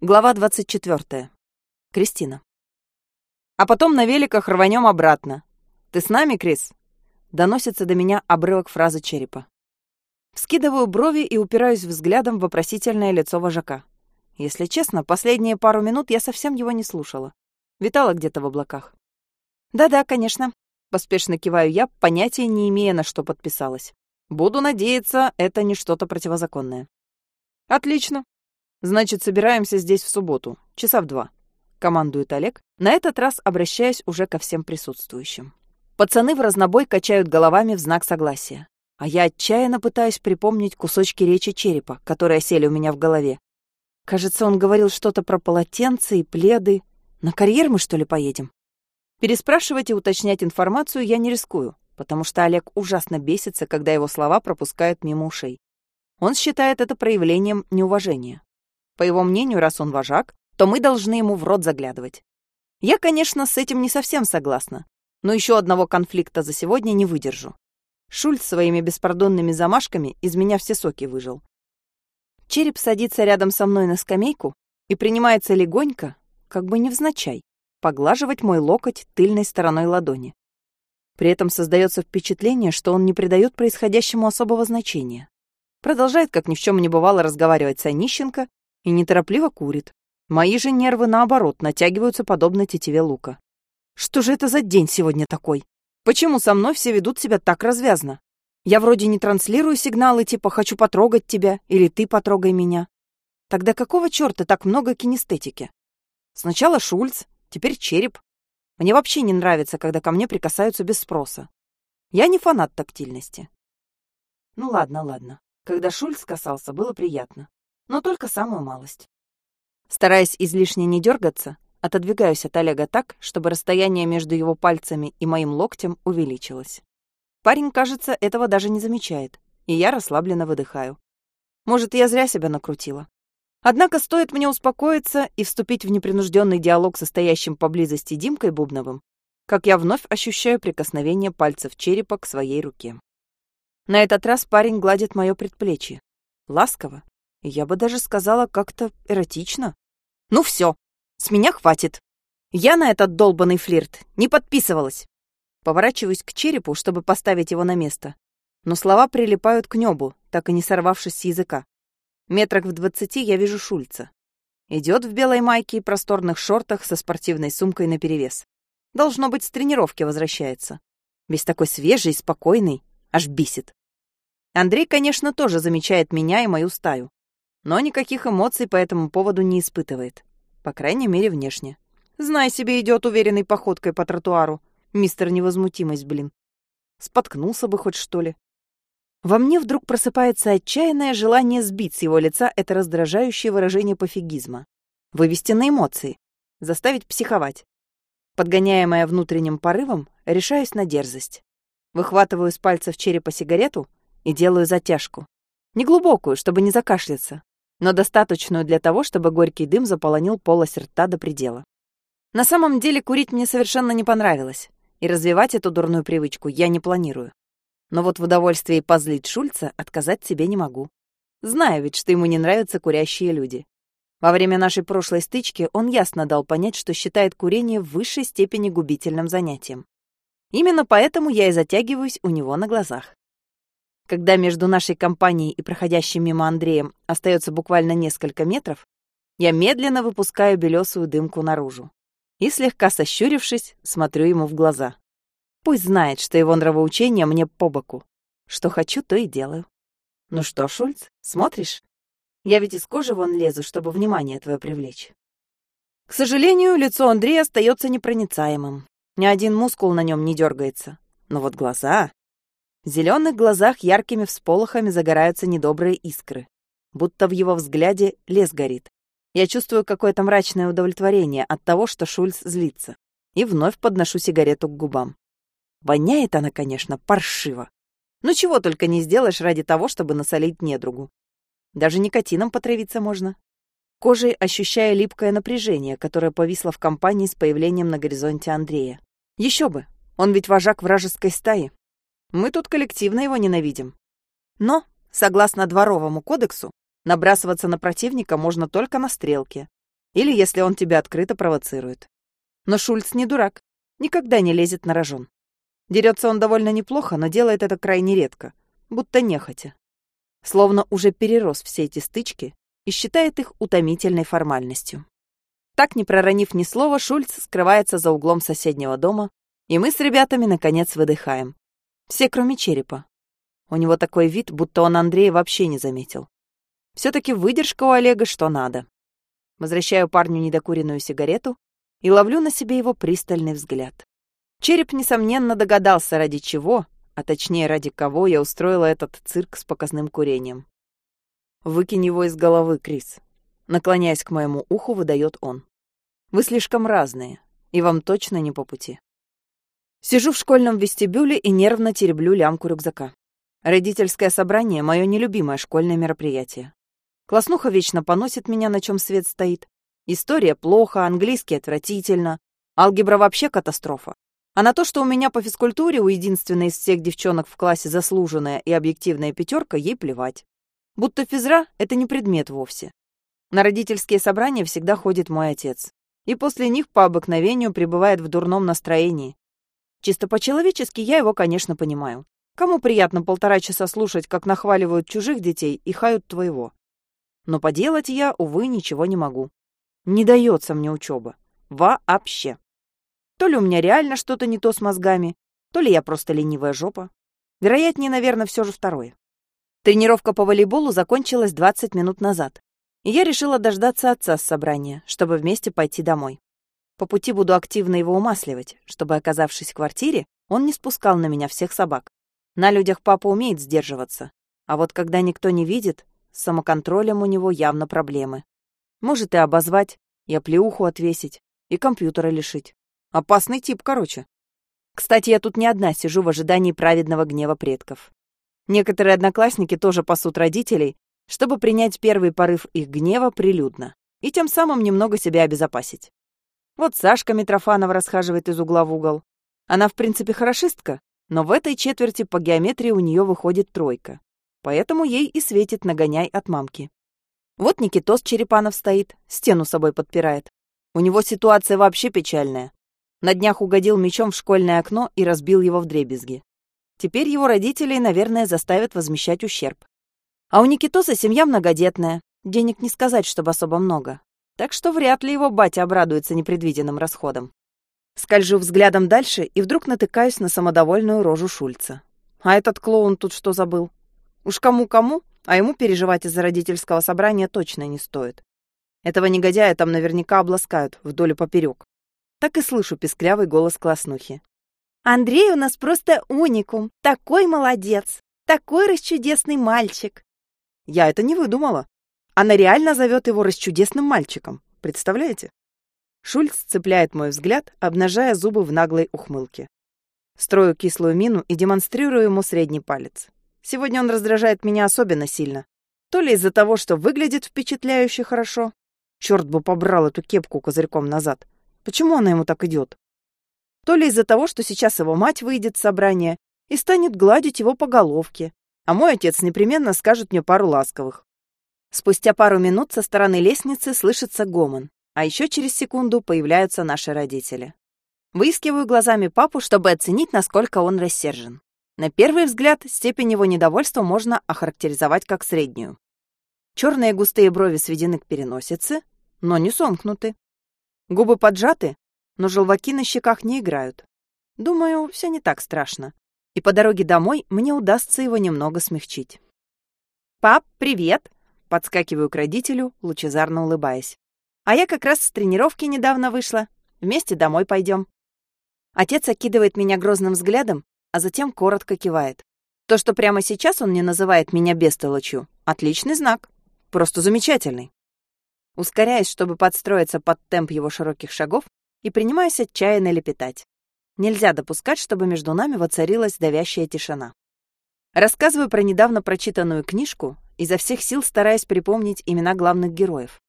Глава 24. Кристина. А потом на великах рванем обратно. Ты с нами, Крис? Доносится до меня обрывок фразы черепа. Вскидываю брови и упираюсь взглядом в вопросительное лицо вожака. Если честно, последние пару минут я совсем его не слушала. Витала где-то в облаках. «Да-да, конечно», — поспешно киваю я, понятия не имея, на что подписалась. «Буду надеяться, это не что-то противозаконное». «Отлично. Значит, собираемся здесь в субботу, часа в два. Командует Олег, на этот раз обращаясь уже ко всем присутствующим. Пацаны в разнобой качают головами в знак согласия. А я отчаянно пытаюсь припомнить кусочки речи черепа, которые сели у меня в голове. Кажется, он говорил что-то про полотенца и пледы. На карьер мы, что ли, поедем? Переспрашивать и уточнять информацию я не рискую, потому что Олег ужасно бесится, когда его слова пропускают мимо ушей. Он считает это проявлением неуважения. По его мнению, раз он вожак, то мы должны ему в рот заглядывать. Я, конечно, с этим не совсем согласна, но еще одного конфликта за сегодня не выдержу. Шульц своими беспардонными замашками из меня все соки выжил. Череп садится рядом со мной на скамейку и принимается легонько, как бы невзначай, поглаживать мой локоть тыльной стороной ладони. При этом создается впечатление, что он не придает происходящему особого значения. Продолжает, как ни в чем не бывало, разговаривать с Онищенко и неторопливо курит. Мои же нервы, наоборот, натягиваются подобно тетиве лука. Что же это за день сегодня такой? Почему со мной все ведут себя так развязно? Я вроде не транслирую сигналы типа «хочу потрогать тебя» или «ты потрогай меня». Тогда какого черта так много кинестетики? Сначала Шульц, теперь Череп. Мне вообще не нравится, когда ко мне прикасаются без спроса. Я не фанат тактильности. Ну ладно, ладно. Когда Шульц касался, было приятно но только самую малость. Стараясь излишне не дергаться, отодвигаюсь от Олега так, чтобы расстояние между его пальцами и моим локтем увеличилось. Парень, кажется, этого даже не замечает, и я расслабленно выдыхаю. Может, я зря себя накрутила. Однако стоит мне успокоиться и вступить в непринужденный диалог с стоящим поблизости Димкой Бубновым, как я вновь ощущаю прикосновение пальцев черепа к своей руке. На этот раз парень гладит мое предплечье. Ласково, я бы даже сказала как-то эротично. Ну все, с меня хватит. Я на этот долбанный флирт не подписывалась. Поворачиваюсь к черепу, чтобы поставить его на место. Но слова прилипают к небу, так и не сорвавшись с языка. Метрах в двадцати я вижу Шульца. Идет в белой майке и просторных шортах со спортивной сумкой наперевес. Должно быть, с тренировки возвращается. Весь такой свежий, спокойный, аж бесит. Андрей, конечно, тоже замечает меня и мою стаю но никаких эмоций по этому поводу не испытывает. По крайней мере, внешне. Знай себе, идет уверенной походкой по тротуару. Мистер Невозмутимость, блин. Споткнулся бы хоть что ли. Во мне вдруг просыпается отчаянное желание сбить с его лица это раздражающее выражение пофигизма. Вывести на эмоции. Заставить психовать. Подгоняемая внутренним порывом, решаюсь на дерзость. Выхватываю из пальцев черепа сигарету и делаю затяжку. Неглубокую, чтобы не закашляться, но достаточную для того, чтобы горький дым заполонил полость рта до предела. На самом деле курить мне совершенно не понравилось, и развивать эту дурную привычку я не планирую. Но вот в удовольствии позлить Шульца отказать себе не могу. Знаю ведь, что ему не нравятся курящие люди. Во время нашей прошлой стычки он ясно дал понять, что считает курение в высшей степени губительным занятием. Именно поэтому я и затягиваюсь у него на глазах. Когда между нашей компанией и проходящим мимо Андреем остается буквально несколько метров, я медленно выпускаю белесую дымку наружу и, слегка сощурившись, смотрю ему в глаза. Пусть знает, что его нравоучение мне по боку. Что хочу, то и делаю. Ну что, Шульц, смотришь? Я ведь из кожи вон лезу, чтобы внимание твое привлечь. К сожалению, лицо Андрея остается непроницаемым. Ни один мускул на нем не дергается. Но вот глаза... В зеленых глазах яркими всполохами загораются недобрые искры. Будто в его взгляде лес горит. Я чувствую какое-то мрачное удовлетворение от того, что Шульц злится. И вновь подношу сигарету к губам. Воняет она, конечно, паршиво. Ну чего только не сделаешь ради того, чтобы насолить недругу. Даже никотином потравиться можно. Кожей ощущая липкое напряжение, которое повисло в компании с появлением на горизонте Андрея. Еще бы, он ведь вожак вражеской стаи. Мы тут коллективно его ненавидим. Но, согласно дворовому кодексу, набрасываться на противника можно только на стрелке, Или если он тебя открыто провоцирует. Но Шульц не дурак, никогда не лезет на рожон. Дерется он довольно неплохо, но делает это крайне редко, будто нехотя. Словно уже перерос все эти стычки и считает их утомительной формальностью. Так, не проронив ни слова, Шульц скрывается за углом соседнего дома, и мы с ребятами, наконец, выдыхаем. Все, кроме черепа. У него такой вид, будто он Андрея вообще не заметил. все таки выдержка у Олега что надо. Возвращаю парню недокуренную сигарету и ловлю на себе его пристальный взгляд. Череп, несомненно, догадался, ради чего, а точнее, ради кого я устроила этот цирк с показным курением. «Выкинь его из головы, Крис», — наклоняясь к моему уху, выдает он. Вы слишком разные, и вам точно не по пути. Сижу в школьном вестибюле и нервно тереблю лямку рюкзака. Родительское собрание — мое нелюбимое школьное мероприятие. Класснуха вечно поносит меня, на чем свет стоит. История плохо, английский отвратительно. Алгебра вообще катастрофа. А на то, что у меня по физкультуре у единственной из всех девчонок в классе заслуженная и объективная пятерка, ей плевать. Будто физра — это не предмет вовсе. На родительские собрания всегда ходит мой отец и после них по обыкновению пребывает в дурном настроении. Чисто по-человечески я его, конечно, понимаю. Кому приятно полтора часа слушать, как нахваливают чужих детей и хают твоего? Но поделать я, увы, ничего не могу. Не дается мне учеба. Вообще. То ли у меня реально что-то не то с мозгами, то ли я просто ленивая жопа. Вероятнее, наверное, все же второе. Тренировка по волейболу закончилась 20 минут назад и я решила дождаться отца с собрания, чтобы вместе пойти домой. По пути буду активно его умасливать, чтобы, оказавшись в квартире, он не спускал на меня всех собак. На людях папа умеет сдерживаться, а вот когда никто не видит, с самоконтролем у него явно проблемы. Может и обозвать, и оплеуху отвесить, и компьютера лишить. Опасный тип, короче. Кстати, я тут не одна сижу в ожидании праведного гнева предков. Некоторые одноклассники тоже пасут родителей, чтобы принять первый порыв их гнева прилюдно и тем самым немного себя обезопасить. Вот Сашка Митрофанова расхаживает из угла в угол. Она, в принципе, хорошистка, но в этой четверти по геометрии у нее выходит тройка. Поэтому ей и светит нагоняй от мамки. Вот Никитос Черепанов стоит, стену собой подпирает. У него ситуация вообще печальная. На днях угодил мечом в школьное окно и разбил его в дребезги. Теперь его родителей, наверное, заставят возмещать ущерб. А у Никитоса семья многодетная, денег не сказать, чтобы особо много. Так что вряд ли его батя обрадуется непредвиденным расходам. Скольжу взглядом дальше и вдруг натыкаюсь на самодовольную рожу Шульца. А этот клоун тут что забыл? Уж кому-кому, а ему переживать из-за родительского собрания точно не стоит. Этого негодяя там наверняка обласкают вдоль и поперек. Так и слышу песклявый голос класснухи. «Андрей у нас просто уникум, такой молодец, такой расчудесный мальчик. Я это не выдумала. Она реально зовет его расчудесным мальчиком. Представляете? Шульц цепляет мой взгляд, обнажая зубы в наглой ухмылке. Строю кислую мину и демонстрирую ему средний палец. Сегодня он раздражает меня особенно сильно. То ли из-за того, что выглядит впечатляюще хорошо. Черт бы побрал эту кепку козырьком назад. Почему она ему так идет? То ли из-за того, что сейчас его мать выйдет с собрания и станет гладить его по головке, а мой отец непременно скажет мне пару ласковых. Спустя пару минут со стороны лестницы слышится гомон, а еще через секунду появляются наши родители. Выискиваю глазами папу, чтобы оценить, насколько он рассержен. На первый взгляд, степень его недовольства можно охарактеризовать как среднюю. Черные густые брови сведены к переносице, но не сомкнуты. Губы поджаты, но желваки на щеках не играют. Думаю, все не так страшно и по дороге домой мне удастся его немного смягчить. «Пап, привет!» — подскакиваю к родителю, лучезарно улыбаясь. «А я как раз с тренировки недавно вышла. Вместе домой пойдем». Отец окидывает меня грозным взглядом, а затем коротко кивает. То, что прямо сейчас он не называет меня бестолочью, отличный знак. Просто замечательный. Ускоряясь, чтобы подстроиться под темп его широких шагов, и принимаюсь отчаянно лепетать. Нельзя допускать, чтобы между нами воцарилась давящая тишина. Рассказываю про недавно прочитанную книжку, изо всех сил стараясь припомнить имена главных героев.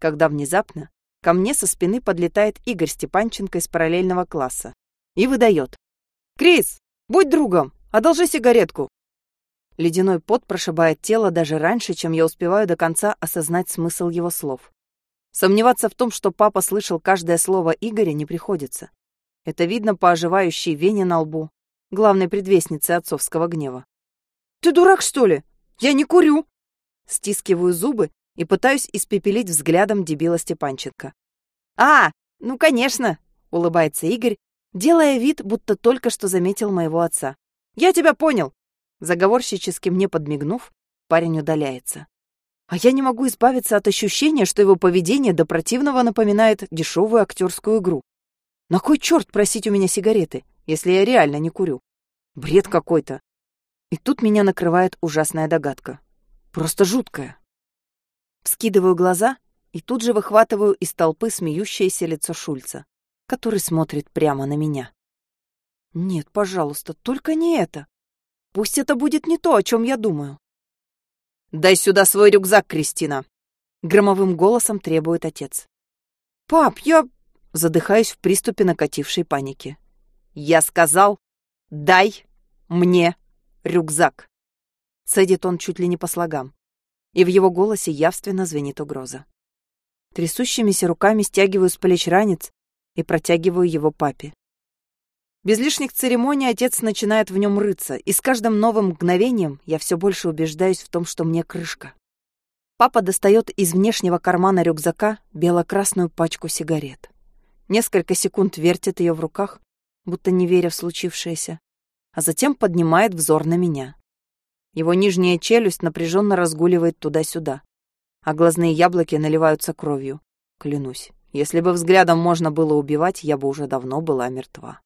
Когда внезапно ко мне со спины подлетает Игорь Степанченко из параллельного класса и выдает. «Крис, будь другом, одолжи сигаретку!» Ледяной пот прошибает тело даже раньше, чем я успеваю до конца осознать смысл его слов. Сомневаться в том, что папа слышал каждое слово Игоря, не приходится. Это видно по оживающей вене на лбу, главной предвестнице отцовского гнева. «Ты дурак, что ли? Я не курю!» Стискиваю зубы и пытаюсь испепелить взглядом дебила Степанченко. «А, ну, конечно!» — улыбается Игорь, делая вид, будто только что заметил моего отца. «Я тебя понял!» Заговорщически мне подмигнув, парень удаляется. А я не могу избавиться от ощущения, что его поведение до противного напоминает дешевую актерскую игру. На кой черт просить у меня сигареты, если я реально не курю? Бред какой-то. И тут меня накрывает ужасная догадка. Просто жуткая. Вскидываю глаза и тут же выхватываю из толпы смеющееся лицо Шульца, который смотрит прямо на меня. Нет, пожалуйста, только не это. Пусть это будет не то, о чем я думаю. «Дай сюда свой рюкзак, Кристина!» Громовым голосом требует отец. «Пап, я...» Задыхаюсь в приступе накатившей паники. «Я сказал, дай мне рюкзак!» Цедит он чуть ли не по слогам. И в его голосе явственно звенит угроза. Трясущимися руками стягиваю с плеч ранец и протягиваю его папе. Без лишних церемоний отец начинает в нем рыться, и с каждым новым мгновением я все больше убеждаюсь в том, что мне крышка. Папа достает из внешнего кармана рюкзака бело-красную пачку сигарет. Несколько секунд вертит ее в руках, будто не веря в случившееся, а затем поднимает взор на меня. Его нижняя челюсть напряженно разгуливает туда-сюда, а глазные яблоки наливаются кровью. Клянусь, если бы взглядом можно было убивать, я бы уже давно была мертва.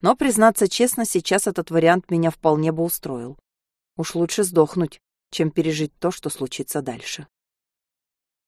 Но, признаться честно, сейчас этот вариант меня вполне бы устроил. Уж лучше сдохнуть, чем пережить то, что случится дальше.